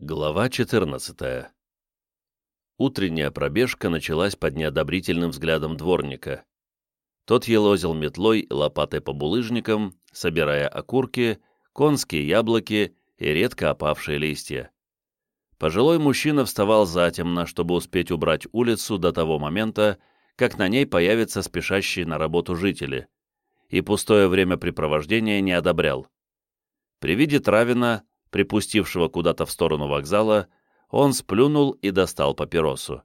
Глава 14 Утренняя пробежка началась под неодобрительным взглядом дворника. Тот елозил метлой и лопатой по булыжникам, собирая окурки, конские яблоки и редко опавшие листья. Пожилой мужчина вставал затемно, чтобы успеть убрать улицу до того момента, как на ней появятся спешащие на работу жители, и пустое времяпрепровождение не одобрял. При виде Травина, припустившего куда-то в сторону вокзала, он сплюнул и достал папиросу.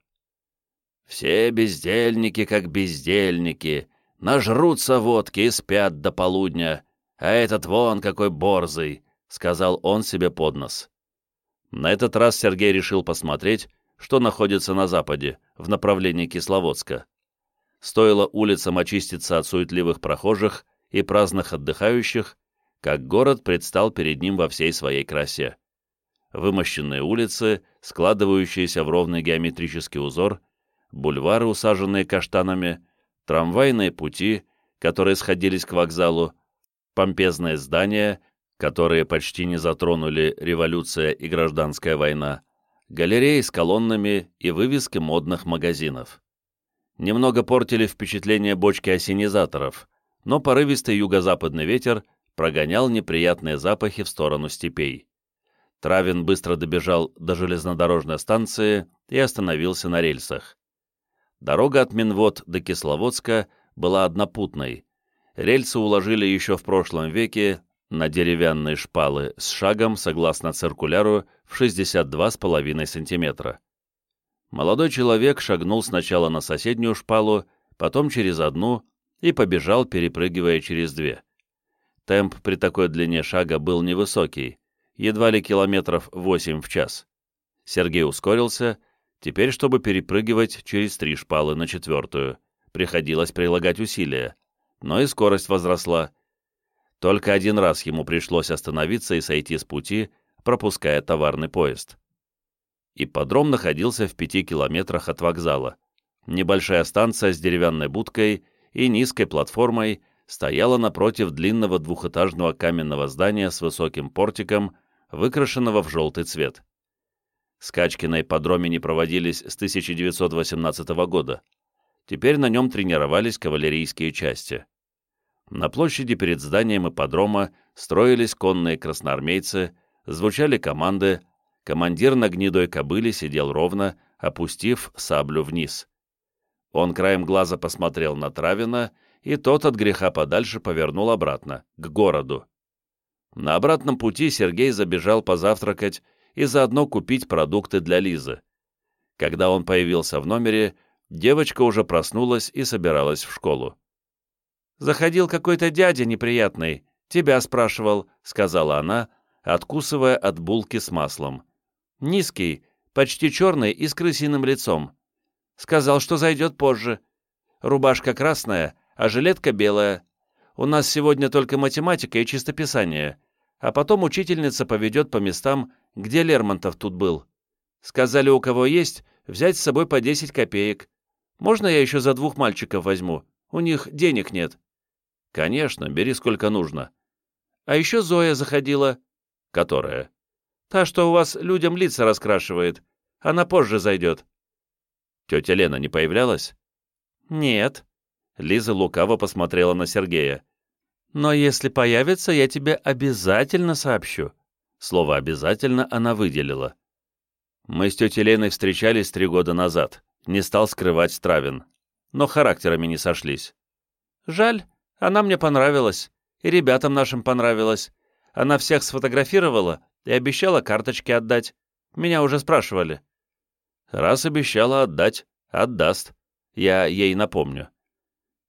«Все бездельники как бездельники, нажрутся водки и спят до полудня, а этот вон какой борзый», — сказал он себе под нос. На этот раз Сергей решил посмотреть, что находится на западе, в направлении Кисловодска. Стоило улицам очиститься от суетливых прохожих и праздных отдыхающих, как город предстал перед ним во всей своей красе вымощенные улицы, складывающиеся в ровный геометрический узор, бульвары, усаженные каштанами, трамвайные пути, которые сходились к вокзалу, помпезные здания, которые почти не затронули революция и гражданская война, галереи с колоннами и вывески модных магазинов. Немного портили впечатление бочки осенизаторов, но порывистый юго-западный ветер прогонял неприятные запахи в сторону степей. Травин быстро добежал до железнодорожной станции и остановился на рельсах. Дорога от Минвод до Кисловодска была однопутной. Рельсы уложили еще в прошлом веке на деревянные шпалы с шагом, согласно циркуляру, в 62,5 сантиметра. Молодой человек шагнул сначала на соседнюю шпалу, потом через одну и побежал, перепрыгивая через две. Темп при такой длине шага был невысокий, едва ли километров 8 в час. Сергей ускорился, теперь, чтобы перепрыгивать через три шпалы на четвертую, приходилось прилагать усилия, но и скорость возросла. Только один раз ему пришлось остановиться и сойти с пути, пропуская товарный поезд. Ипподром находился в пяти километрах от вокзала. Небольшая станция с деревянной будкой и низкой платформой стояла напротив длинного двухэтажного каменного здания с высоким портиком, выкрашенного в желтый цвет. Скачки на ипподроме не проводились с 1918 года. Теперь на нем тренировались кавалерийские части. На площади перед зданием ипподрома строились конные красноармейцы, звучали команды, командир на гнедой кобыле сидел ровно, опустив саблю вниз. Он краем глаза посмотрел на Травина, и тот от греха подальше повернул обратно, к городу. На обратном пути Сергей забежал позавтракать и заодно купить продукты для Лизы. Когда он появился в номере, девочка уже проснулась и собиралась в школу. «Заходил какой-то дядя неприятный, тебя спрашивал», — сказала она, откусывая от булки с маслом. «Низкий, почти черный и с крысиным лицом. Сказал, что зайдет позже. Рубашка красная, а жилетка белая. У нас сегодня только математика и чистописание, а потом учительница поведет по местам, где Лермонтов тут был. Сказали, у кого есть, взять с собой по 10 копеек. Можно я еще за двух мальчиков возьму? У них денег нет». «Конечно, бери сколько нужно». «А еще Зоя заходила». «Которая?» «Та, что у вас людям лица раскрашивает. Она позже зайдет». «Тетя Лена не появлялась?» «Нет». Лиза лукаво посмотрела на Сергея. Но если появится, я тебе обязательно сообщу». Слово «обязательно» она выделила. Мы с тетей Леной встречались три года назад. Не стал скрывать Стравин. Но характерами не сошлись. Жаль, она мне понравилась. И ребятам нашим понравилась. Она всех сфотографировала и обещала карточки отдать. Меня уже спрашивали. Раз обещала отдать, отдаст. Я ей напомню.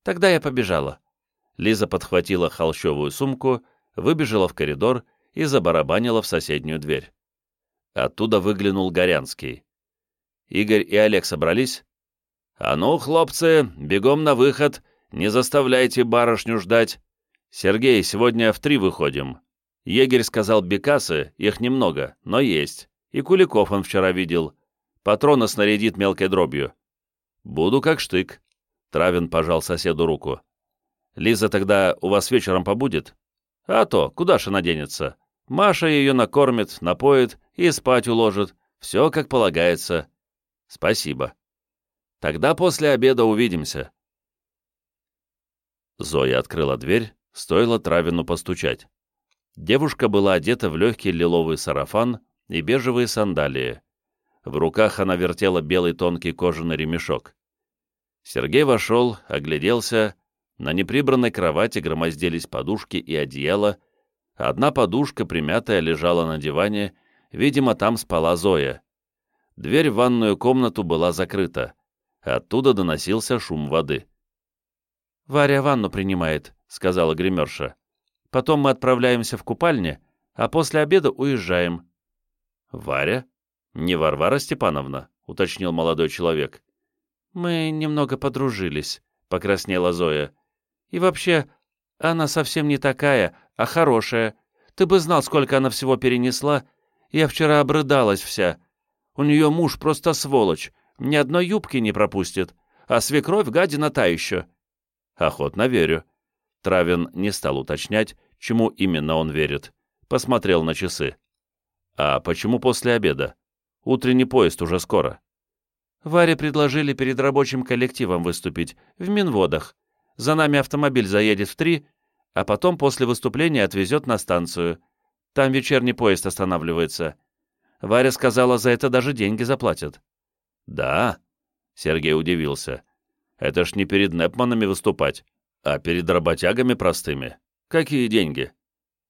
Тогда я побежала. Лиза подхватила холщовую сумку, выбежала в коридор и забарабанила в соседнюю дверь. Оттуда выглянул Горянский. Игорь и Олег собрались? «А ну, хлопцы, бегом на выход, не заставляйте барышню ждать. Сергей, сегодня в три выходим. Егерь сказал Бекасы, их немного, но есть. И Куликов он вчера видел. Патроны снарядит мелкой дробью. Буду как штык». Травин пожал соседу руку. Лиза тогда у вас вечером побудет? А то, куда ж она денется? Маша ее накормит, напоит и спать уложит. Все как полагается. Спасибо. Тогда после обеда увидимся. Зоя открыла дверь, стоило Травину постучать. Девушка была одета в легкий лиловый сарафан и бежевые сандалии. В руках она вертела белый тонкий кожаный ремешок. Сергей вошел, огляделся. На неприбранной кровати громоздились подушки и одеяло. Одна подушка, примятая, лежала на диване. Видимо, там спала Зоя. Дверь в ванную комнату была закрыта. Оттуда доносился шум воды. «Варя ванну принимает», — сказала гримерша. «Потом мы отправляемся в купальне, а после обеда уезжаем». «Варя? Не Варвара Степановна?» — уточнил молодой человек. «Мы немного подружились», — покраснела Зоя. «И вообще, она совсем не такая, а хорошая. Ты бы знал, сколько она всего перенесла. Я вчера обрыдалась вся. У нее муж просто сволочь, ни одной юбки не пропустит, а свекровь гадина та еще». «Охотно верю». Травин не стал уточнять, чему именно он верит. Посмотрел на часы. «А почему после обеда? Утренний поезд уже скоро». Варе предложили перед рабочим коллективом выступить, в Минводах. За нами автомобиль заедет в три, а потом после выступления отвезет на станцию. Там вечерний поезд останавливается. Варя сказала, за это даже деньги заплатят. «Да?» — Сергей удивился. «Это ж не перед Непманами выступать, а перед работягами простыми. Какие деньги?»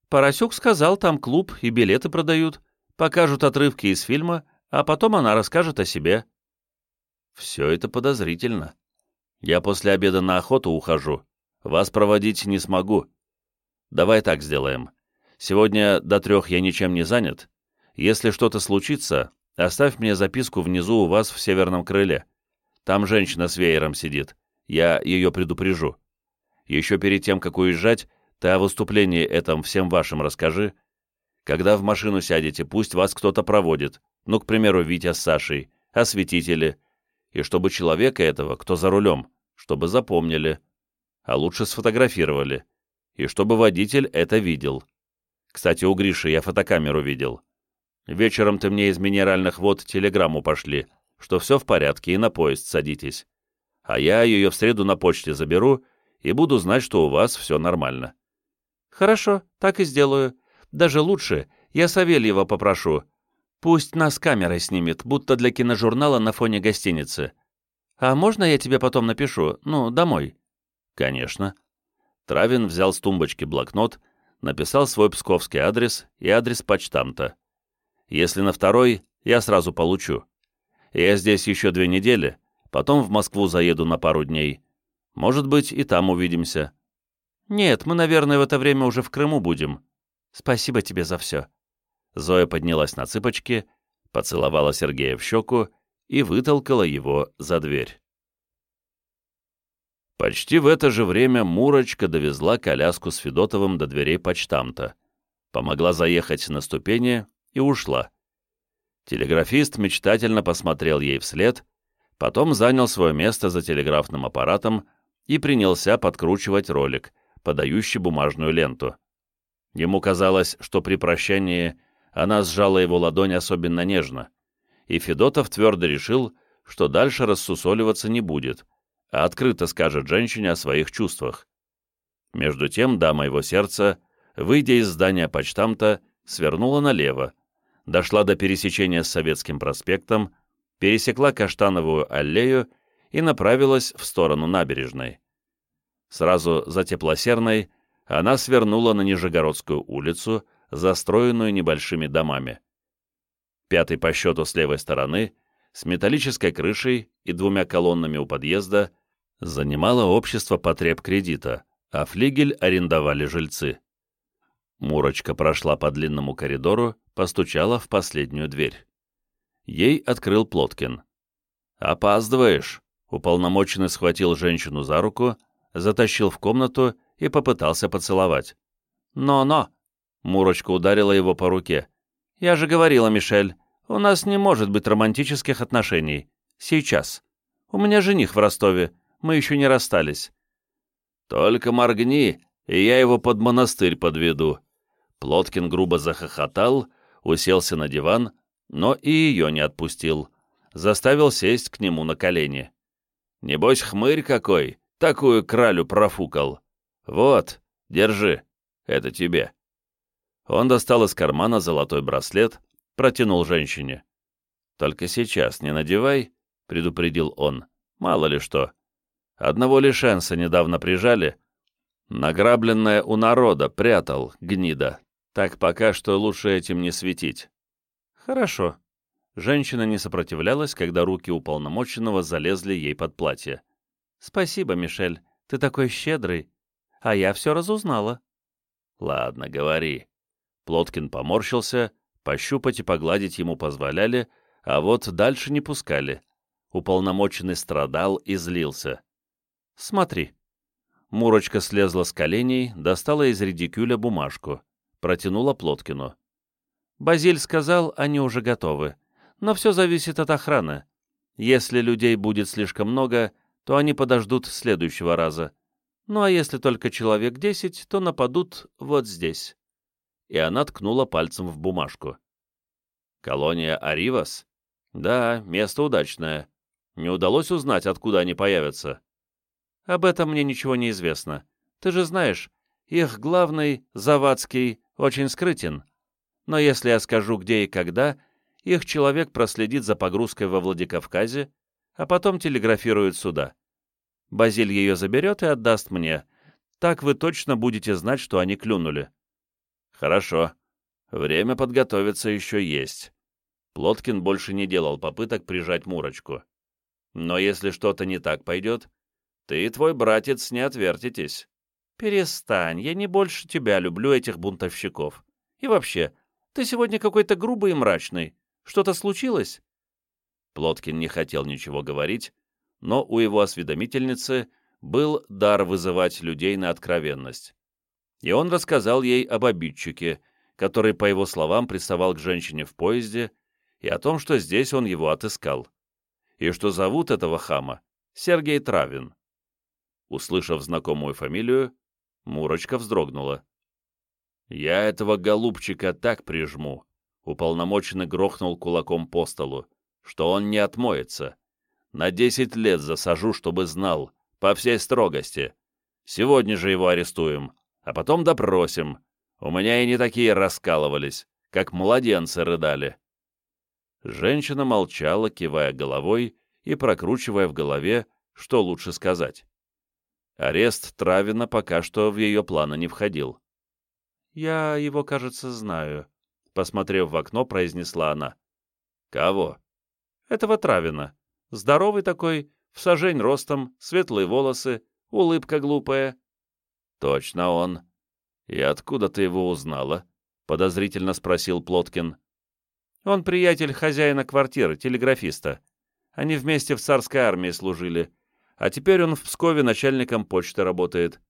Поросюк сказал, там клуб и билеты продают. Покажут отрывки из фильма, а потом она расскажет о себе. Все это подозрительно. Я после обеда на охоту ухожу. Вас проводить не смогу. Давай так сделаем. Сегодня до трех я ничем не занят. Если что-то случится, оставь мне записку внизу у вас в северном крыле. Там женщина с веером сидит. Я ее предупрежу. Еще перед тем, как уезжать, ты о выступлении этом всем вашим расскажи. Когда в машину сядете, пусть вас кто-то проводит. Ну, к примеру, Витя с Сашей, осветители, и чтобы человека этого, кто за рулем, чтобы запомнили, а лучше сфотографировали, и чтобы водитель это видел. Кстати, у Гриши я фотокамеру видел. Вечером ты мне из минеральных вод телеграмму пошли, что все в порядке и на поезд садитесь. А я ее в среду на почте заберу и буду знать, что у вас все нормально. Хорошо, так и сделаю. Даже лучше, я Савельева попрошу, Пусть нас камерой снимет, будто для киножурнала на фоне гостиницы. А можно я тебе потом напишу? Ну, домой?» «Конечно». Травин взял с тумбочки блокнот, написал свой псковский адрес и адрес почтамта. «Если на второй, я сразу получу. Я здесь еще две недели, потом в Москву заеду на пару дней. Может быть, и там увидимся». «Нет, мы, наверное, в это время уже в Крыму будем. Спасибо тебе за все». Зоя поднялась на цыпочки, поцеловала Сергея в щеку и вытолкала его за дверь. Почти в это же время Мурочка довезла коляску с Федотовым до дверей почтамта, помогла заехать на ступени и ушла. Телеграфист мечтательно посмотрел ей вслед, потом занял свое место за телеграфным аппаратом и принялся подкручивать ролик, подающий бумажную ленту. Ему казалось, что при прощании она сжала его ладонь особенно нежно, и Федотов твердо решил, что дальше рассусоливаться не будет, а открыто скажет женщине о своих чувствах. Между тем дама его сердца, выйдя из здания почтамта, свернула налево, дошла до пересечения с Советским проспектом, пересекла Каштановую аллею и направилась в сторону набережной. Сразу за Теплосерной она свернула на Нижегородскую улицу, застроенную небольшими домами. Пятый по счету с левой стороны, с металлической крышей и двумя колоннами у подъезда, занимало общество потреб кредита, а флигель арендовали жильцы. Мурочка прошла по длинному коридору, постучала в последнюю дверь. Ей открыл Плоткин. «Опаздываешь!» Уполномоченный схватил женщину за руку, затащил в комнату и попытался поцеловать. «Но-но!» Мурочка ударила его по руке. «Я же говорила, Мишель, у нас не может быть романтических отношений. Сейчас. У меня жених в Ростове, мы еще не расстались». «Только моргни, и я его под монастырь подведу. Плоткин грубо захохотал, уселся на диван, но и ее не отпустил. Заставил сесть к нему на колени. «Небось, хмырь какой, такую кралю профукал. Вот, держи, это тебе». Он достал из кармана золотой браслет, протянул женщине. «Только сейчас не надевай», — предупредил он, — «мало ли что. Одного лишенца недавно прижали. Награбленное у народа прятал, гнида. Так пока что лучше этим не светить». «Хорошо». Женщина не сопротивлялась, когда руки уполномоченного залезли ей под платье. «Спасибо, Мишель, ты такой щедрый. А я все разузнала». «Ладно, говори». Плоткин поморщился, пощупать и погладить ему позволяли, а вот дальше не пускали. Уполномоченный страдал и злился. «Смотри». Мурочка слезла с коленей, достала из редикюля бумажку, протянула Плоткину. Базиль сказал, они уже готовы. Но все зависит от охраны. Если людей будет слишком много, то они подождут следующего раза. Ну а если только человек десять, то нападут вот здесь. И она ткнула пальцем в бумажку. Колония Аривас? Да, место удачное. Не удалось узнать, откуда они появятся. Об этом мне ничего не известно. Ты же знаешь, их главный, Завадский, очень скрытен. Но если я скажу, где и когда, их человек проследит за погрузкой во Владикавказе, а потом телеграфирует сюда. Базиль ее заберет и отдаст мне. Так вы точно будете знать, что они клюнули. Хорошо. Время подготовиться еще есть. Плоткин больше не делал попыток прижать Мурочку. Но если что-то не так пойдет, ты и твой братец не отвертитесь. Перестань, я не больше тебя люблю этих бунтовщиков. И вообще, ты сегодня какой-то грубый и мрачный. Что-то случилось?» Плоткин не хотел ничего говорить, но у его осведомительницы был дар вызывать людей на откровенность. И он рассказал ей об обидчике, который, по его словам, приставал к женщине в поезде, и о том, что здесь он его отыскал. И что зовут этого хама Сергей Травин. Услышав знакомую фамилию, Мурочка вздрогнула. «Я этого голубчика так прижму», — уполномоченный грохнул кулаком по столу, «что он не отмоется. На десять лет засажу, чтобы знал, по всей строгости. Сегодня же его арестуем, а потом допросим. У меня и не такие раскалывались, как младенцы рыдали». Женщина молчала, кивая головой и прокручивая в голове, что лучше сказать. Арест Травина пока что в ее планы не входил. «Я его, кажется, знаю», — посмотрев в окно, произнесла она. «Кого?» «Этого Травина. Здоровый такой, в сажень ростом, светлые волосы, улыбка глупая». «Точно он. И откуда ты его узнала?» — подозрительно спросил Плоткин. «Он приятель хозяина квартиры, телеграфиста. Они вместе в царской армии служили, а теперь он в Пскове начальником почты работает».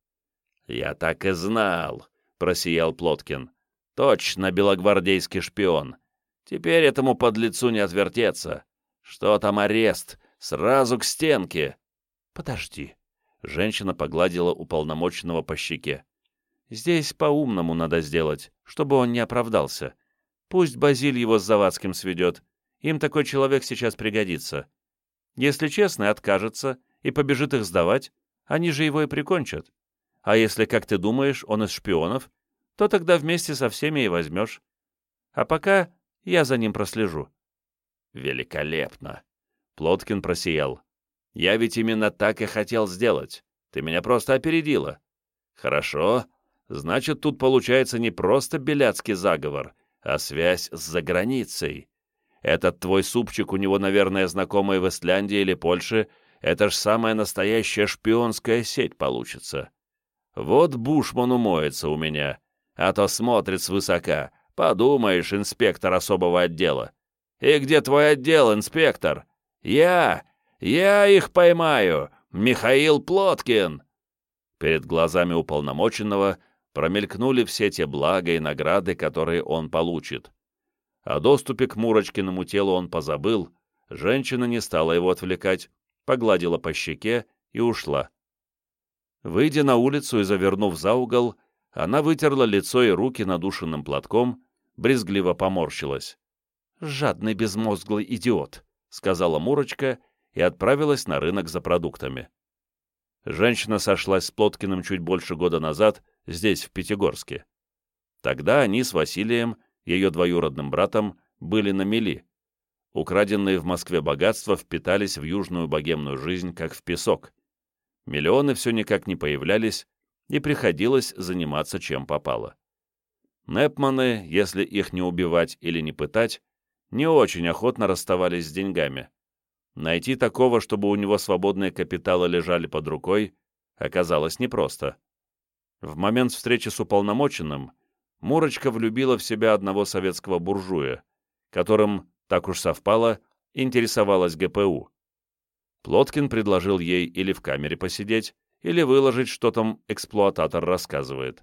«Я так и знал», просиял Плоткин. «Точно белогвардейский шпион. Теперь этому подлецу не отвертеться. Что там арест? Сразу к стенке!» «Подожди». Женщина погладила уполномоченного по щеке. «Здесь по-умному надо сделать, чтобы он не оправдался. Пусть Базиль его с Завадским сведет. Им такой человек сейчас пригодится. Если честно, откажется и побежит их сдавать, они же его и прикончат. А если, как ты думаешь, он из шпионов, то тогда вместе со всеми и возьмешь. А пока я за ним прослежу». «Великолепно!» Плоткин просиял. «Я ведь именно так и хотел сделать. Ты меня просто опередила». «Хорошо. Значит, тут получается не просто беляцкий заговор, а связь с заграницей. Этот твой супчик у него, наверное, знакомый в Исляндии или Польше. Это ж самая настоящая шпионская сеть получится. Вот Бушман умоется у меня, а то смотрит свысока. Подумаешь, инспектор особого отдела. И где твой отдел, инспектор? Я! Я их поймаю! Михаил Плоткин!» Перед глазами уполномоченного промелькнули все те блага и награды, которые он получит. О доступе к Мурочкиному телу он позабыл, женщина не стала его отвлекать, погладила по щеке и ушла. Выйдя на улицу и завернув за угол, Она вытерла лицо и руки надушенным платком, брезгливо поморщилась. «Жадный безмозглый идиот», — сказала Мурочка и отправилась на рынок за продуктами. Женщина сошлась с Плоткиным чуть больше года назад, здесь, в Пятигорске. Тогда они с Василием, ее двоюродным братом, были на мели. Украденные в Москве богатства впитались в южную богемную жизнь, как в песок. Миллионы все никак не появлялись, и приходилось заниматься чем попало. Непманы, если их не убивать или не пытать, не очень охотно расставались с деньгами. Найти такого, чтобы у него свободные капиталы лежали под рукой, оказалось непросто. В момент встречи с уполномоченным Мурочка влюбила в себя одного советского буржуя, которым, так уж совпало, интересовалась ГПУ. Плоткин предложил ей или в камере посидеть, или выложить, что там эксплуататор рассказывает.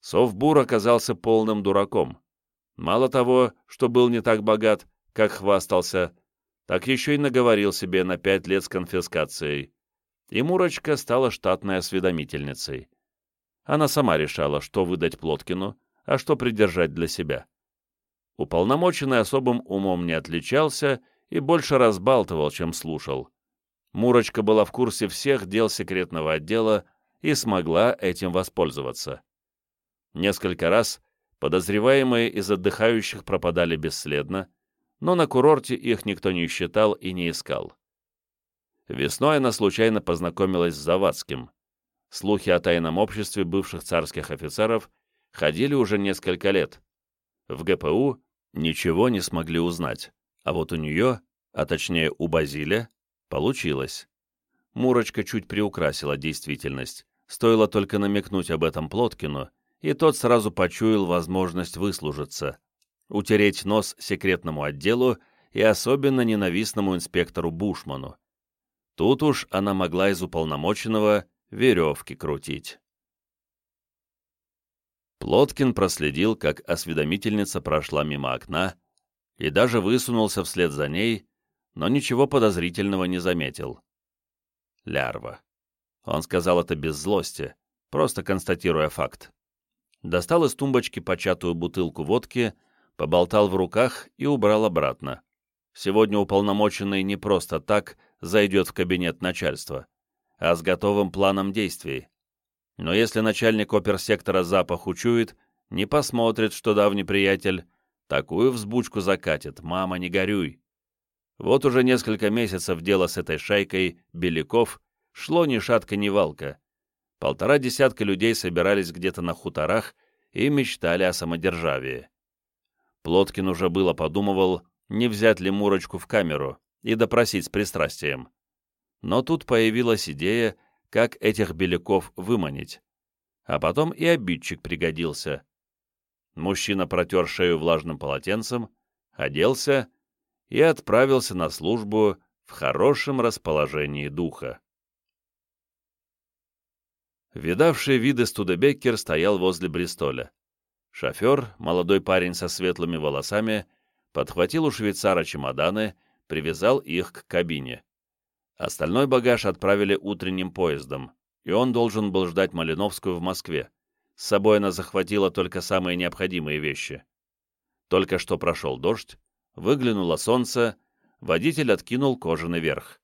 Совбур оказался полным дураком. Мало того, что был не так богат, как хвастался, так еще и наговорил себе на пять лет с конфискацией. И Мурочка стала штатной осведомительницей. Она сама решала, что выдать Плоткину, а что придержать для себя. Уполномоченный особым умом не отличался и больше разбалтывал, чем слушал. Мурочка была в курсе всех дел секретного отдела и смогла этим воспользоваться. Несколько раз подозреваемые из отдыхающих пропадали бесследно, но на курорте их никто не считал и не искал. Весной она случайно познакомилась с Завадским. Слухи о тайном обществе бывших царских офицеров ходили уже несколько лет. В ГПУ ничего не смогли узнать, а вот у нее, а точнее у Базиля, получилось. Мурочка чуть приукрасила действительность, стоило только намекнуть об этом Плоткину, и тот сразу почуял возможность выслужиться утереть нос секретному отделу и особенно ненавистному инспектору Бушману. Тут уж она могла из уполномоченного веревки крутить. Плоткин проследил, как осведомительница прошла мимо окна и даже высунулся вслед за ней, но ничего подозрительного не заметил. Лярва. Он сказал это без злости, просто констатируя факт. Достал из тумбочки початую бутылку водки поболтал в руках и убрал обратно. Сегодня уполномоченный не просто так зайдет в кабинет начальства, а с готовым планом действий. Но если начальник оперсектора запах учует, не посмотрит, что давний приятель, такую взбучку закатит, мама, не горюй. Вот уже несколько месяцев дело с этой шайкой Беляков шло ни шатка, ни валка. Полтора десятка людей собирались где-то на хуторах и мечтали о самодержавии. Плоткин уже было подумывал, не взять ли Мурочку в камеру и допросить с пристрастием. Но тут появилась идея, как этих беляков выманить. А потом и обидчик пригодился. Мужчина протер шею влажным полотенцем, оделся и отправился на службу в хорошем расположении духа. Видавший виды Студебеккер стоял возле Бристоля. Шофер, молодой парень со светлыми волосами, подхватил у швейцара чемоданы, привязал их к кабине. Остальной багаж отправили утренним поездом, и он должен был ждать Малиновскую в Москве. С собой она захватила только самые необходимые вещи. Только что прошел дождь, выглянуло солнце, водитель откинул кожаный верх.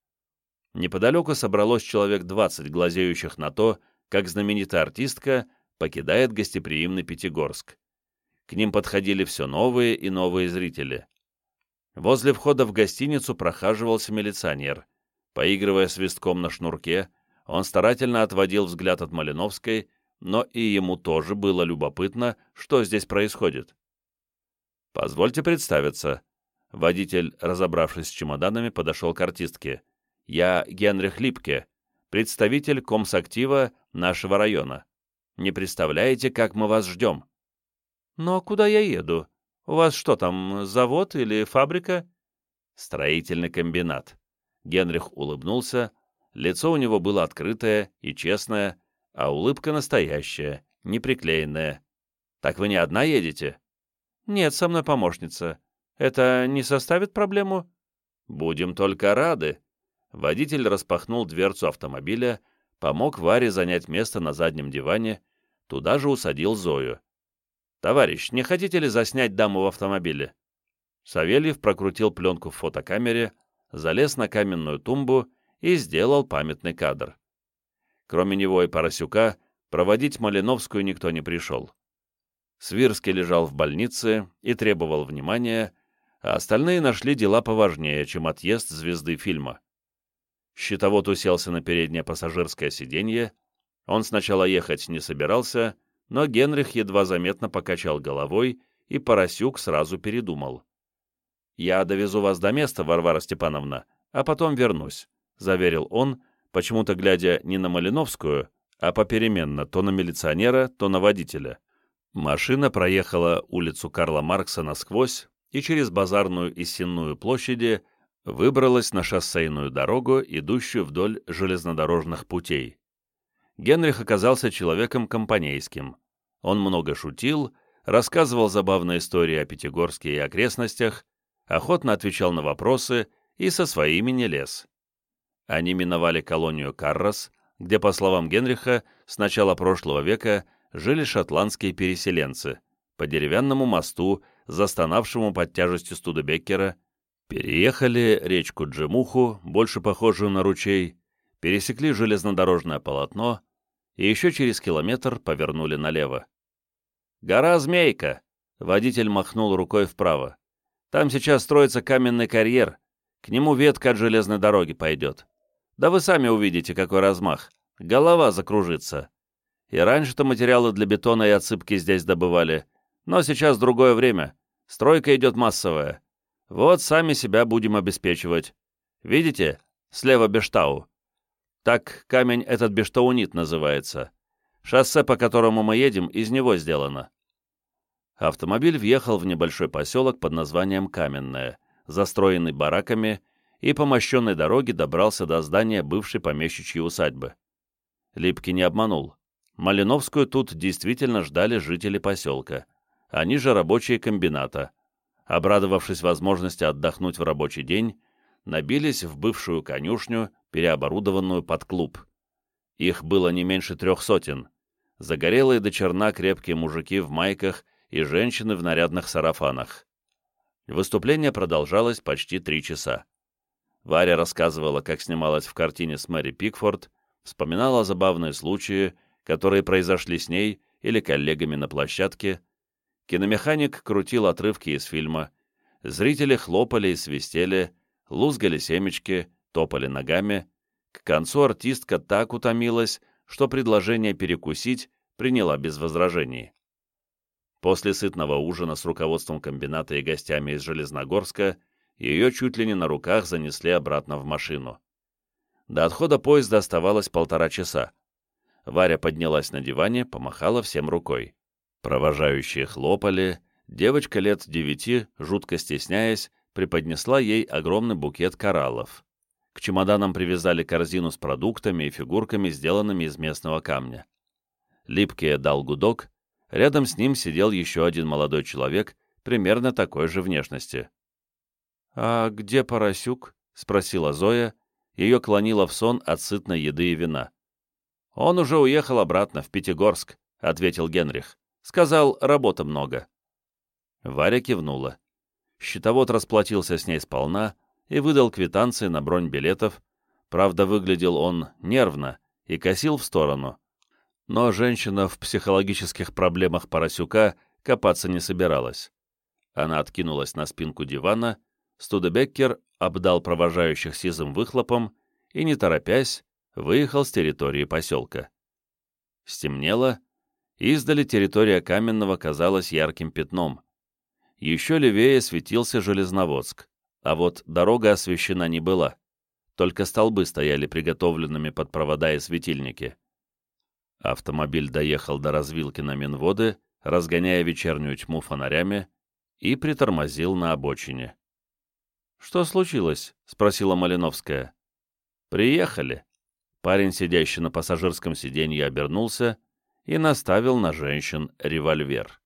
Неподалеку собралось человек двадцать, глазеющих на то, как знаменитая артистка покидает гостеприимный Пятигорск. К ним подходили все новые и новые зрители. Возле входа в гостиницу прохаживался милиционер. Поигрывая свистком на шнурке, он старательно отводил взгляд от Малиновской, но и ему тоже было любопытно, что здесь происходит. «Позвольте представиться». Водитель, разобравшись с чемоданами, подошел к артистке. «Я Генрих Липке, представитель комсактива нашего района. Не представляете, как мы вас ждем?» «Но куда я еду? У вас что там, завод или фабрика?» «Строительный комбинат». Генрих улыбнулся, лицо у него было открытое и честное, а улыбка настоящая, неприклеенная. «Так вы не одна едете?» «Нет, со мной помощница. Это не составит проблему?» «Будем только рады». Водитель распахнул дверцу автомобиля, помог Варе занять место на заднем диване, туда же усадил Зою. «Товарищ, не хотите ли заснять даму в автомобиле?» Савельев прокрутил пленку в фотокамере, залез на каменную тумбу и сделал памятный кадр. Кроме него и Поросюка, проводить Малиновскую никто не пришел. Свирский лежал в больнице и требовал внимания, а остальные нашли дела поважнее, чем отъезд звезды фильма. Щитовод уселся на переднее пассажирское сиденье. Он сначала ехать не собирался, но Генрих едва заметно покачал головой, и Поросюк сразу передумал. «Я довезу вас до места, Варвара Степановна, а потом вернусь», — заверил он, почему-то глядя не на Малиновскую, а попеременно то на милиционера, то на водителя. Машина проехала улицу Карла Маркса насквозь и через базарную и сенную площади выбралась на шоссейную дорогу, идущую вдоль железнодорожных путей. Генрих оказался человеком компанейским. Он много шутил, рассказывал забавные истории о Пятигорске и окрестностях, охотно отвечал на вопросы и со своими не лез. Они миновали колонию Каррос, где, по словам Генриха, с начала прошлого века жили шотландские переселенцы, по деревянному мосту, застонавшему под тяжестью Студебеккера, переехали речку Джемуху, больше похожую на ручей, пересекли железнодорожное полотно и еще через километр повернули налево. «Гора Змейка!» — водитель махнул рукой вправо. «Там сейчас строится каменный карьер, к нему ветка от железной дороги пойдет. Да вы сами увидите, какой размах. Голова закружится. И раньше-то материалы для бетона и отсыпки здесь добывали. Но сейчас другое время. Стройка идет массовая. Вот сами себя будем обеспечивать. Видите? Слева Бештау. Так камень этот Бештаунит называется. Шоссе, по которому мы едем, из него сделано. Автомобиль въехал в небольшой поселок под названием Каменное, застроенный бараками и по мощенной дороге добрался до здания бывшей помещичьей усадьбы. Липки не обманул. Малиновскую тут действительно ждали жители поселка. Они же рабочие комбината. Обрадовавшись возможности отдохнуть в рабочий день, набились в бывшую конюшню, переоборудованную под клуб. Их было не меньше трех сотен. Загорелые до черна крепкие мужики в майках и женщины в нарядных сарафанах. Выступление продолжалось почти три часа. Варя рассказывала, как снималась в картине с Мэри Пикфорд, вспоминала забавные случаи, которые произошли с ней или коллегами на площадке. Киномеханик крутил отрывки из фильма. Зрители хлопали и свистели, лузгали семечки, топали ногами. К концу артистка так утомилась, что предложение перекусить приняла без возражений. После сытного ужина с руководством комбината и гостями из Железногорска ее чуть ли не на руках занесли обратно в машину. До отхода поезда оставалось полтора часа. Варя поднялась на диване, помахала всем рукой. Провожающие хлопали, девочка лет девяти, жутко стесняясь, преподнесла ей огромный букет кораллов. К чемоданам привязали корзину с продуктами и фигурками, сделанными из местного камня. Липкий дал гудок, рядом с ним сидел еще один молодой человек, примерно такой же внешности. «А где Поросюк?» — спросила Зоя. Ее клонило в сон от сытной еды и вина. «Он уже уехал обратно, в Пятигорск», — ответил Генрих. «Сказал, работы много». Варя кивнула. Счетовод расплатился с ней сполна и выдал квитанции на бронь билетов. Правда, выглядел он нервно и косил в сторону. Но женщина в психологических проблемах Поросюка копаться не собиралась. Она откинулась на спинку дивана Студебеккер обдал провожающих сизым выхлопом и, не торопясь, выехал с территории поселка. Стемнело, издали территория Каменного казалась ярким пятном. Еще левее светился Железноводск, а вот дорога освещена не была, только столбы стояли приготовленными под провода и светильники. Автомобиль доехал до развилки на Минводы, разгоняя вечернюю тьму фонарями, и притормозил на обочине. «Что случилось?» — спросила Малиновская. «Приехали». Парень, сидящий на пассажирском сиденье, обернулся и наставил на женщин револьвер.